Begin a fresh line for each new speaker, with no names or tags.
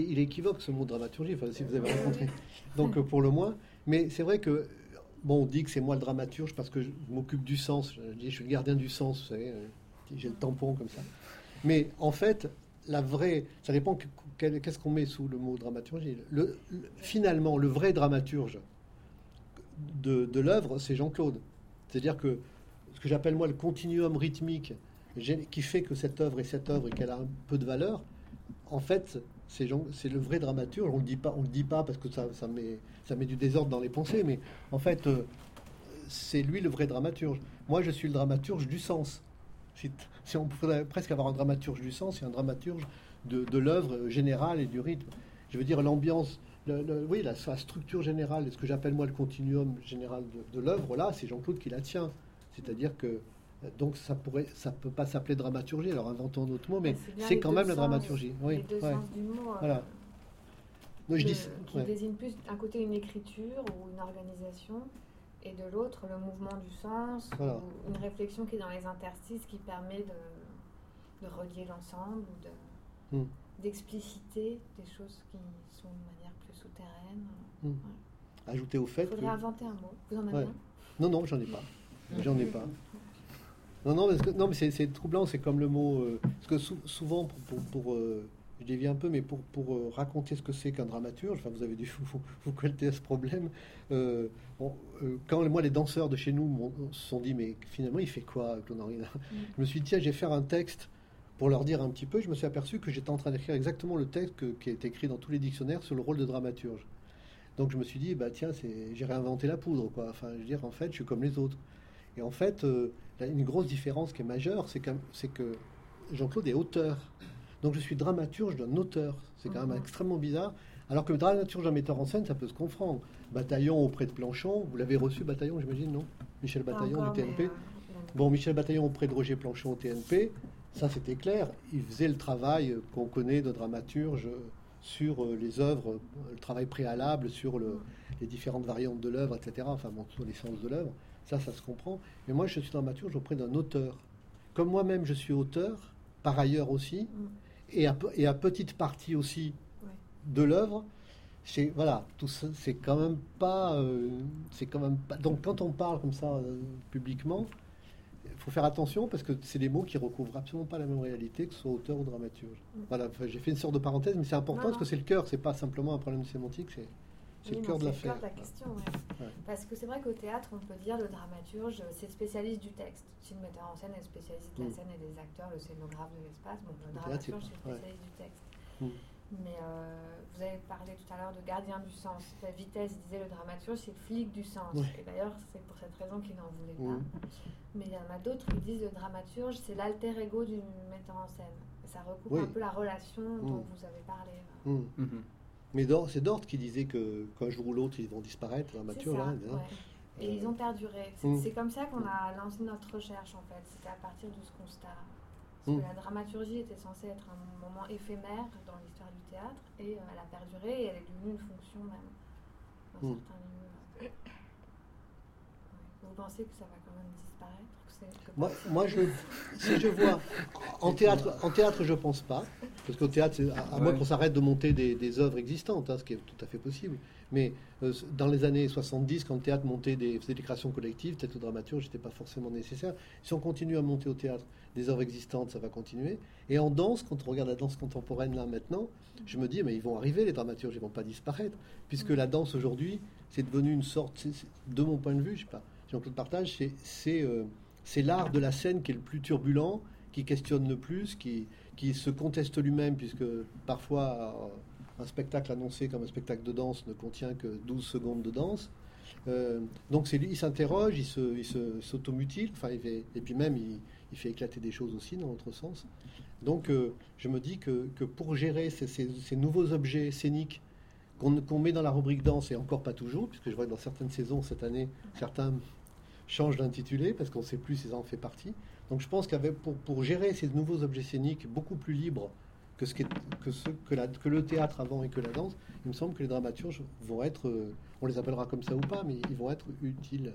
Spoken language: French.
il équivoque ce mot dramaturgie, enfin, si vous avez rencontré. Donc, euh, pour le moins. Mais c'est vrai que, bon, on dit que c'est moi le dramaturge parce que je m'occupe du sens. Je je suis le gardien du sens, vous savez. euh, J'ai le tampon comme ça. Mais en fait, la vraie. Ça dépend qu'est-ce qu'on met sous le mot dramaturgie. Le, le- finalement, le vrai dramaturge de, l'œuvre, c'est Jean-Claude. C'est-à-dire que ce que j'appelle moi le continuum rythmique qui fait que cette œuvre est cette œuvre et qu'elle a un peu de valeur, en fait, c'est le vrai dramaturge. On on le dit pas parce que ça, ça met, ça met du désordre dans les pensées, mais en fait, euh, c'est lui le vrai dramaturge. Moi, je suis le dramaturge du sens. Si, si on pourrait presque avoir un dramaturge du sens et un dramaturge de, l'œuvre générale et du rythme. Je veux dire l'ambiance, oui, la, structure générale, ce que j'appelle moi le continuum général de, de l'œuvre, là, c'est Jean-Claude qui la tient. C'est-à-dire que donc ça pourrait, ça peut pas s'appeler dramaturgie. Alors inventons d'autres mots, mais
bien
c'est quand même la dramaturgie. Oui,
les deux
ouais.
sens du mot. euh,
Voilà. Non, je
que-
dis,
qui
ouais.
désigne plus d'un côté une écriture ou une organisation et de l'autre le mouvement du sens
Voilà.
ou une réflexion qui est dans les interstices qui permet de, de relier l'ensemble ou de
Hmm.
d'expliciter des choses qui sont de manière plus souterraine.
Hmm. Ajouter au
Il
fait que
faudrait inventer un mot. Vous en avez un?
Non, non, j'en ai pas. J'en ai pas. Non, non, parce que, non mais c'est- troublant, c'est comme le mot. euh, parce que sou- souvent, pour. pour, pour, euh, je dévie un peu, mais pour, pour euh, raconter ce que c'est qu'un dramaturge, enfin, vous avez dû vous, vous colter à ce problème. quand moi, les danseurs de chez nous se sont dit, mais finalement, il fait quoi, Claude Henri là Je me suis dit, tiens, je vais faire un texte pour leur dire un petit peu. Je me suis aperçu que j'étais en train d'écrire exactement le texte que- qui est écrit dans tous les dictionnaires sur le rôle de dramaturge. Donc je me suis dit, bah tiens, j'ai réinventé la poudre, quoi. Enfin, je veux dire, en fait, je suis comme les autres. Et en fait, euh, là, une grosse différence qui est majeure, c'est, que Jean-Claude est auteur. Donc je suis dramaturge d'un auteur. C'est quand même
Mhm.
extrêmement bizarre. Alors que le dramaturge d'un metteur en scène, ça peut se comprendre. Bataillon auprès de Planchon, vous l'avez reçu, Bataillon, j'imagine, non? Michel Bataillon
encore,
du TNP.
euh,
Bon, Michel Bataillon auprès de Roger Planchon au TNP, ça c'était clair. Il faisait le travail qu'on connaît de dramaturge sur euh, les œuvres, le travail préalable sur le- les différentes variantes de l'œuvre, etc. Enfin, bon, sur l'essence de l'œuvre. Ça, ça se comprend. Mais moi, je suis dramaturge auprès d'un auteur. Comme moi-même, je suis auteur, par ailleurs aussi,
Mm.
et à, pe- et à petite partie aussi
Ouais.
de l'œuvre. C'est voilà, tout ça, c'est quand même pas, euh, c'est quand même pas. Donc quand on parle comme ça euh, publiquement, il faut faire attention parce que c'est des mots qui recouvrent absolument pas la même réalité que ce soit auteur ou dramaturge.
Mm.
Voilà, enfin, j'ai fait une sorte de parenthèse, mais c'est important
Non,
parce que c'est le cœur, c'est pas simplement un problème sémantique, c'est c'est
Oui,
le cœur de
c'est
l'affaire.
le cœur de la question, ouais.
Ouais.
Parce que c'est vrai qu'au théâtre, on peut dire le dramaturge, c'est le spécialiste du texte. Si le metteur en scène est le spécialiste de la
Mm.
scène et des acteurs, le scénographe de l'espace, bon, le dramaturge, c'est spécialiste du texte.
Mm.
Mais euh, vous avez parlé tout à l'heure de gardien du sens. La vitesse disait le dramaturge, c'est le flic du sens.
Ouais.
Et d'ailleurs, c'est pour cette raison qu'il n'en voulait pas.
Mm.
Mais il y en a d'autres qui disent le dramaturge, c'est l'alter ego du metteur en scène. Et ça recouvre
Oui.
un peu la relation dont vous avez parlé.
Mhm.
Mais c'est Dort qui disait que qu'un jour ou l'autre ils vont disparaître, la
ça,
hein.
Et
Euh,
ils ont perduré. C'est
Mm.
c'est comme ça qu'on a lancé notre recherche en fait. C'était à partir de ce constat. Parce
Mm.
que la dramaturgie était censée être un moment éphémère dans l'histoire du théâtre et euh, elle a perduré et elle est devenue une fonction même dans
Mm.
certains lieux. Ouais. Vous pensez que ça va quand même disparaître que que
Moi, moi, je, si je vois en théâtre, en théâtre, je pense pas, parce qu'au théâtre, à, à moins qu'on s'arrête de monter des, des œuvres existantes, hein, ce qui est tout à fait possible. Mais euh, dans les années 70, quand le théâtre montait des, faisait des créations collectives, peut-être le dramaturge n'était pas forcément nécessaire. Si on continue à monter au théâtre des œuvres existantes, ça va continuer. Et en danse, quand on regarde la danse contemporaine là maintenant, je me dis, mais ils vont arriver les dramaturges, ils vont pas disparaître, puisque la danse aujourd'hui, c'est devenu une sorte, de mon point de vue, je sais pas, Jean-Claude Partage, c'est euh, c'est l'art de la scène qui est le plus turbulent, qui questionne le plus, qui, qui se conteste lui-même, puisque parfois euh, un spectacle annoncé comme un spectacle de danse ne contient que 12 secondes de danse. Euh, donc il s'interroge, il se, il se s'automutile, enfin et puis même il, fait éclater des choses aussi dans l'autre sens. Donc euh, je me dis que, pour gérer ces nouveaux objets scéniques qu'on qu'on met dans la rubrique danse, et encore pas toujours, puisque je vois que dans certaines saisons cette année, certains changent d'intitulé parce qu'on ne sait plus si ça en fait partie. Donc je pense qu'avec pour, gérer ces nouveaux objets scéniques beaucoup plus libres que ce, que, que le théâtre avant et que la danse, il me semble que les dramaturges vont être, euh, on les appellera comme ça ou pas, mais ils vont être utiles.